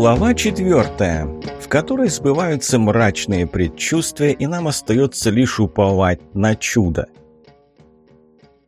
Глава четвертая, в которой сбываются мрачные предчувствия, и нам остается лишь уповать на чудо.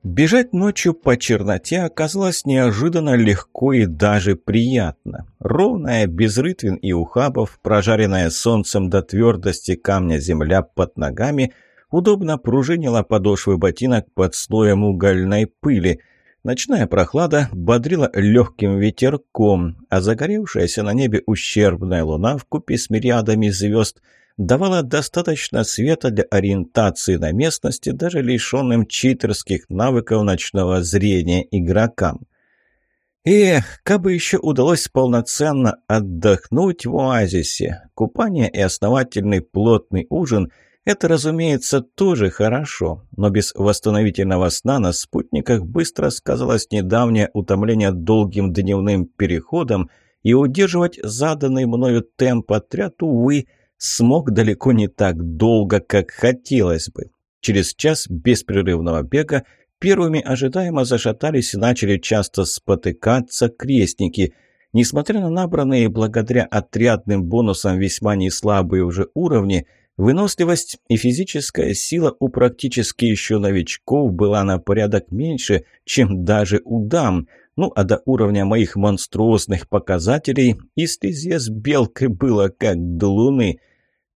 Бежать ночью по черноте оказалось неожиданно легко и даже приятно. Ровная, без рытвин и ухабов, прожаренная солнцем до твердости камня земля под ногами, удобно пружинила подошвы ботинок под слоем угольной пыли – Ночная прохлада бодрила легким ветерком, а загоревшаяся на небе ущербная луна в купе с мириадами звезд давала достаточно света для ориентации на местности даже лишенным читерских навыков ночного зрения игрокам. Эх, как бы еще удалось полноценно отдохнуть в оазисе. Купание и основательный плотный ужин – это, разумеется, тоже хорошо, но без восстановительного сна на спутниках быстро сказалось недавнее утомление долгим дневным переходом, и удерживать заданный мною темп отряд, увы, смог далеко не так долго, как хотелось бы. Через час беспрерывного бега первыми ожидаемо зашатались и начали часто спотыкаться крестники. Несмотря на набранные благодаря отрядным бонусам весьма неслабые уже уровни – Выносливость и физическая сила у практически еще новичков была на порядок меньше, чем даже у дам. Ну, а до уровня моих монструозных показателей и стезе с белкой было как до луны.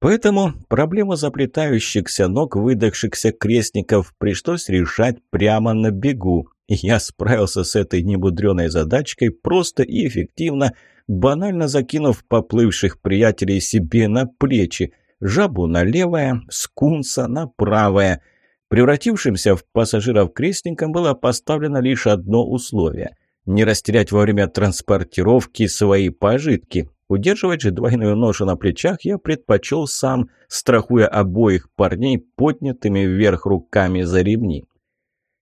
Поэтому проблему заплетающихся ног выдохшихся крестников пришлось решать прямо на бегу. И я справился с этой немудреной задачкой просто и эффективно, банально закинув поплывших приятелей себе на плечи – жабу на левое, скунса на правое. Превратившимся в пассажиров крестникам было поставлено лишь одно условие – не растерять во время транспортировки свои пожитки. Удерживать же двойную ношу на плечах я предпочел сам, страхуя обоих парней поднятыми вверх руками за ремни.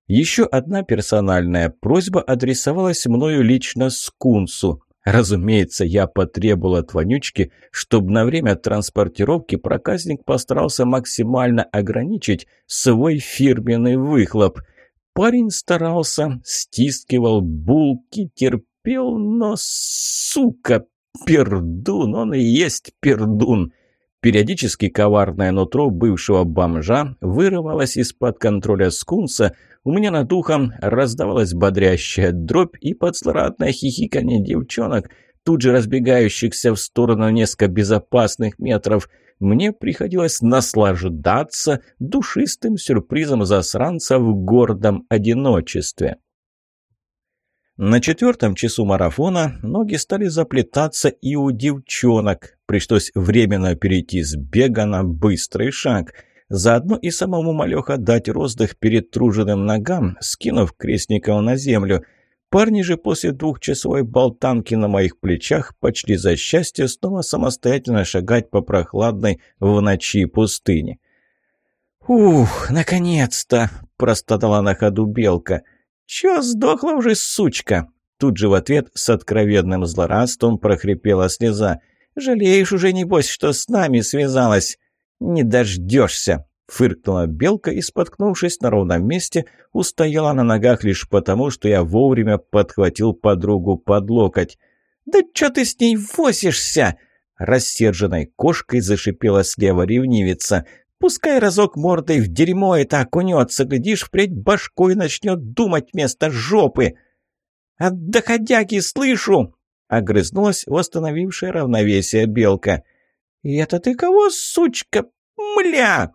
Еще одна персональная просьба адресовалась мною лично Скунсу. Разумеется, я потребовал от вонючки, чтобы на время транспортировки проказник постарался максимально ограничить свой фирменный выхлоп. Парень старался, стискивал булки, терпел, но, сука, пердун, он и есть пердун. Периодически коварное нутро бывшего бомжа вырывалось из-под контроля скунса, у меня над ухом раздавалась бодрящая дробь и подслорадное хихиканье девчонок, тут же разбегающихся в сторону несколько безопасных метров. Мне приходилось наслаждаться душистым сюрпризом засранца в гордом одиночестве. На четвертом часу марафона ноги стали заплетаться и у девчонок. Пришлось временно перейти с бега на быстрый шаг – Заодно и самому малеха дать роздых перед труженным ногам, скинув крестников на землю. Парни же после двухчасовой болтанки на моих плечах почли за счастье снова самостоятельно шагать по прохладной в ночи пустыне. «Ух, наконец-то!» – простодала на ходу белка. «Чё сдохла уже, сучка?» Тут же в ответ с откровенным злорадством прохрипела слеза. «Жалеешь уже, небось, что с нами связалась?» «Не дождешься!» — фыркнула белка и, споткнувшись на ровном месте, устояла на ногах лишь потому, что я вовремя подхватил подругу под локоть. «Да чё ты с ней возишься?» Рассерженной кошкой зашипела слева ревнивица. «Пускай разок мордой в дерьмо это окунется, глядишь, впредь башкой начнет думать вместо жопы!» «От доходяги слышу!» — огрызнулась восстановившая равновесие белка. «И это ты кого, сучка? Мля!»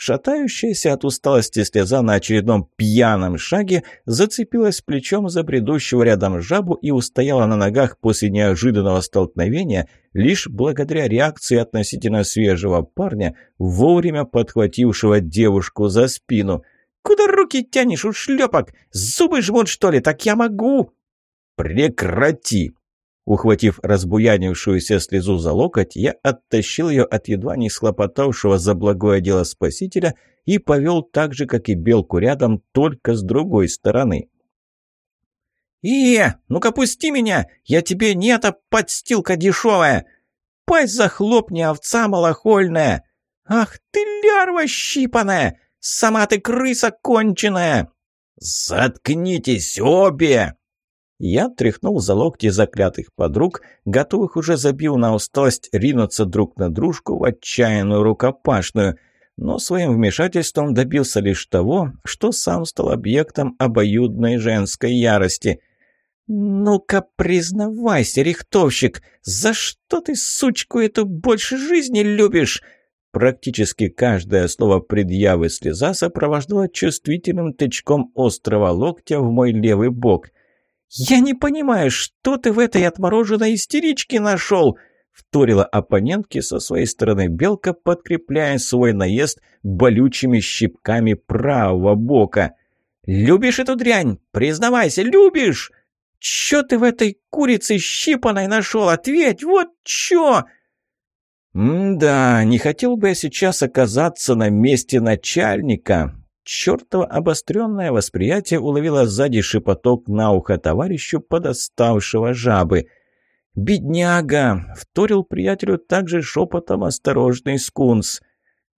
Шатающаяся от усталости слеза на очередном пьяном шаге зацепилась плечом за бредущего рядом жабу и устояла на ногах после неожиданного столкновения лишь благодаря реакции относительно свежего парня, вовремя подхватившего девушку за спину. «Куда руки тянешь, ушлепок? Зубы жмут, что ли? Так я могу!» «Прекрати!» Ухватив разбуянившуюся слезу за локоть, я оттащил ее от едва не схлопотавшего за благое дело спасителя и повел так же, как и белку рядом, только с другой стороны. «Ие, ну-ка пусти меня! Я тебе не эта подстилка дешевая! Пасть захлопни, овца малохольная! Ах ты лярва щипаная! Сама ты крыса конченая!» «Заткнитесь обе!» Я тряхнул за локти заклятых подруг, готовых уже забил на усталость ринуться друг на дружку в отчаянную рукопашную, но своим вмешательством добился лишь того, что сам стал объектом обоюдной женской ярости. «Ну-ка, признавайся, рихтовщик, за что ты, сучку, эту больше жизни любишь?» Практически каждое слово предъявы слеза сопровождало чувствительным тычком острого локтя в мой левый бок. «Я не понимаю, что ты в этой отмороженной истеричке нашел?» вторила оппонентке со своей стороны белка, подкрепляя свой наезд болючими щипками правого бока. «Любишь эту дрянь? Признавайся, любишь!» «Чё ты в этой курице щипаной нашел? Ответь, вот чё!» «М-да, не хотел бы я сейчас оказаться на месте начальника». Чёртово обостренное восприятие уловило сзади шепоток на ухо товарищу подоставшего жабы. «Бедняга!» — вторил приятелю также шепотом осторожный скунс.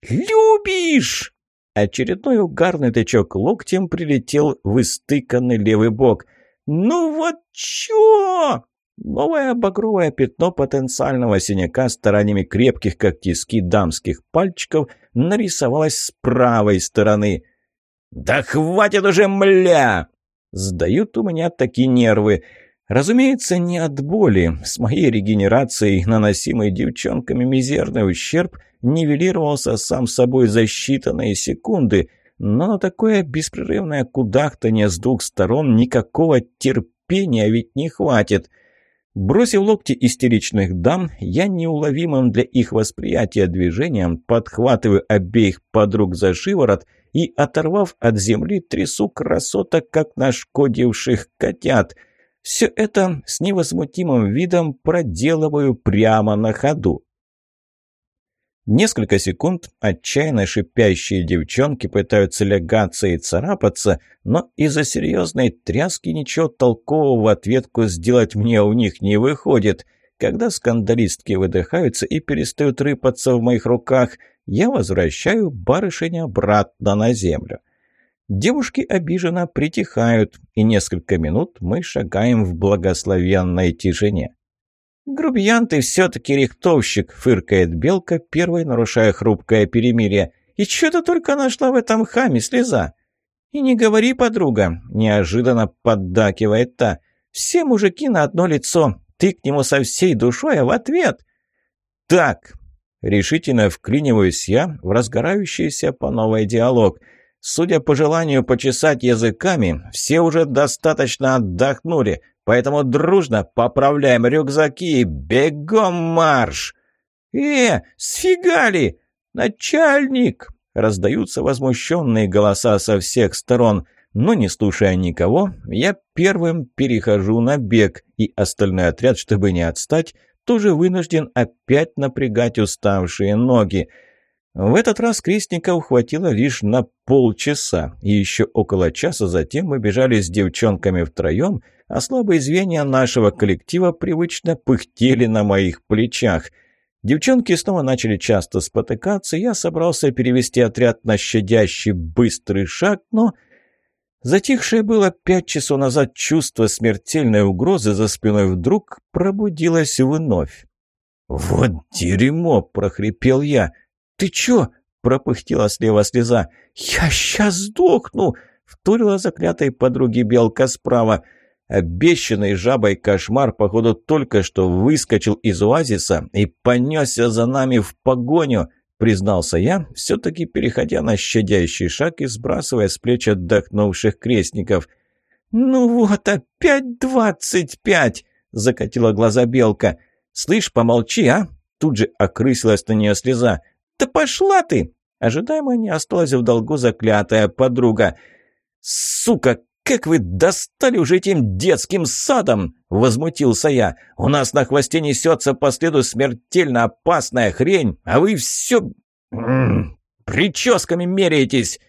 «Любишь!» Очередной угарный тычок локтем прилетел в истыканный левый бок. «Ну вот чё?» Новое багровое пятно потенциального синяка стараниями крепких, как тиски дамских пальчиков, нарисовалось с правой стороны. «Да хватит уже, мля!» Сдают у меня такие нервы. Разумеется, не от боли. С моей регенерацией, наносимой девчонками мизерный ущерб, нивелировался сам собой за считанные секунды, но такое беспрерывное кудахтанье с двух сторон никакого терпения ведь не хватит — Бросив локти истеричных дам, я неуловимым для их восприятия движением подхватываю обеих подруг за шиворот и, оторвав от земли, трясу красоток, как нашкодивших котят. Все это с невозмутимым видом проделываю прямо на ходу. Несколько секунд отчаянно шипящие девчонки пытаются лягаться и царапаться, но из-за серьезной тряски ничего толкового ответку сделать мне у них не выходит. Когда скандалистки выдыхаются и перестают рыпаться в моих руках, я возвращаю барышень обратно на землю. Девушки обиженно притихают, и несколько минут мы шагаем в благословенной тишине. «Грубиян ты все-таки рихтовщик», — фыркает Белка, первой нарушая хрупкое перемирие. «И что ты только нашла в этом хаме слеза?» «И не говори, подруга», — неожиданно поддакивает та. «Все мужики на одно лицо. Ты к нему со всей душой, а в ответ...» «Так», — решительно вклиниваюсь я в разгорающийся по новой диалог. «Судя по желанию почесать языками, все уже достаточно отдохнули. Поэтому дружно поправляем рюкзаки и бегом марш!» «Э, сфигали! Начальник!» Раздаются возмущенные голоса со всех сторон. Но не слушая никого, я первым перехожу на бег, и остальной отряд, чтобы не отстать, тоже вынужден опять напрягать уставшие ноги. В этот раз крестников хватило лишь на полчаса, и еще около часа затем мы бежали с девчонками втроем, а слабые звенья нашего коллектива привычно пыхтели на моих плечах. Девчонки снова начали часто спотыкаться, я собрался перевести отряд на щадящий быстрый шаг, но... Затихшее было пять часов назад чувство смертельной угрозы за спиной вдруг пробудилось вновь. «Вот дерьмо!» — прохрипел я. «Ты чё?» — пропыхтела слева слеза. «Я сейчас сдохну!» — вторила заклятой подруги Белка справа. Обещанный жабой кошмар, походу, только что выскочил из оазиса и понесся за нами в погоню, признался я, все-таки переходя на щадящий шаг и сбрасывая с плеч отдохнувших крестников. «Ну вот, опять двадцать пять!» — закатила глаза Белка. «Слышь, помолчи, а!» Тут же окрысилась на нее слеза. «Да пошла ты!» Ожидаемо не осталась в долгу заклятая подруга. «Сука, как вы достали уже этим детским садом!» — возмутился я. «У нас на хвосте несется по следу смертельно опасная хрень, а вы все... прическами меряетесь!»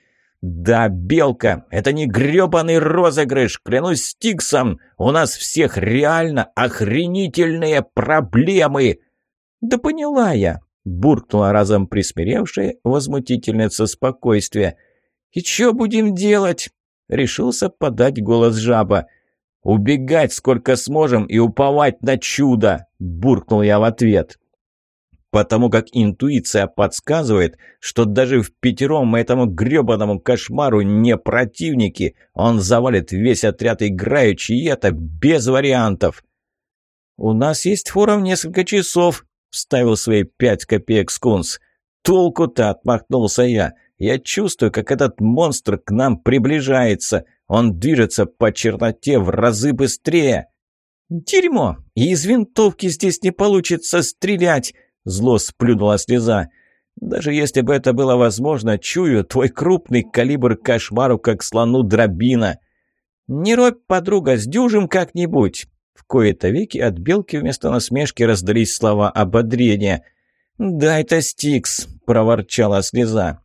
«Да, Белка, это не грёбаный розыгрыш, клянусь Стиксом! У нас всех реально охренительные проблемы!» «Да поняла я!» буркнула разом присмиревшая возмутительница спокойствия. «И что будем делать?» — решился подать голос жаба. «Убегать сколько сможем и уповать на чудо!» – буркнул я в ответ. Потому как интуиция подсказывает, что даже в пятером этому гребаному кошмару не противники. Он завалит весь отряд играючи, и это без вариантов. «У нас есть фора в несколько часов», – вставил свои пять копеек Скунс. «Толку-то!» – отмахнулся я. «Я чувствую, как этот монстр к нам приближается. Он движется по черноте в разы быстрее». «Дерьмо! И из винтовки здесь не получится стрелять!» – зло сплюнула слеза. «Даже если бы это было возможно, чую, твой крупный калибр кошмару, как слону дробина». «Не робь, подруга, сдюжим как-нибудь!» В кои-то веки от белки вместо насмешки раздались слова ободрения. «Дай-то, Стикс!» – проворчала слеза.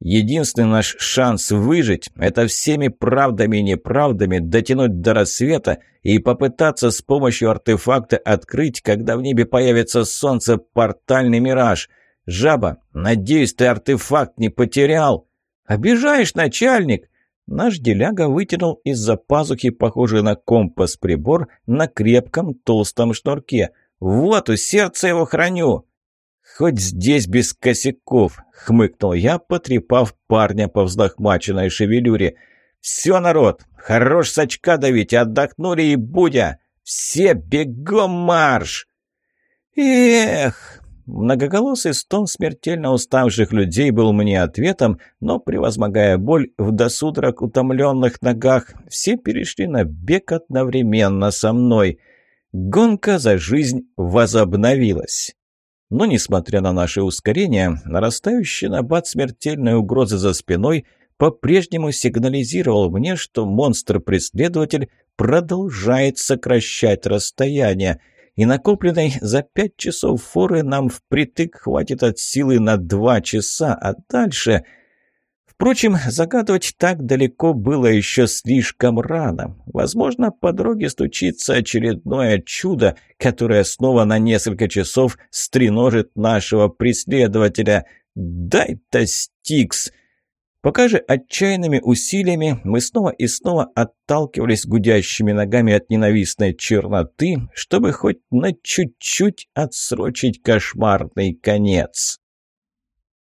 «Единственный наш шанс выжить – это всеми правдами и неправдами дотянуть до рассвета и попытаться с помощью артефакта открыть, когда в небе появится солнце, портальный мираж. Жаба, надеюсь, ты артефакт не потерял?» «Обижаешь, начальник!» Наш деляга вытянул из-за пазухи, похожий на компас прибор, на крепком толстом шнурке. «Вот, у сердца его храню!» «Хоть здесь без косяков», — хмыкнул я, потрепав парня по взлохмаченной шевелюре. «Все, народ, хорош с очка давить, отдохнули и будя! Все бегом марш!» «Эх!» Многоголосый стон смертельно уставших людей был мне ответом, но, превозмогая боль в досудрак утомленных ногах, все перешли на бег одновременно со мной. Гонка за жизнь возобновилась. Но, несмотря на наше ускорение, нарастающий набат смертельной угрозы за спиной по-прежнему сигнализировал мне, что монстр-преследователь продолжает сокращать расстояние – и накопленной за пять часов форы нам впритык хватит от силы на два часа, а дальше... Впрочем, загадывать так далеко было еще слишком рано. Возможно, по дороге стучится очередное чудо, которое снова на несколько часов стреножит нашего преследователя. «Дай-то, Стикс!» Пока же отчаянными усилиями мы снова и снова отталкивались гудящими ногами от ненавистной черноты, чтобы хоть на чуть-чуть отсрочить кошмарный конец.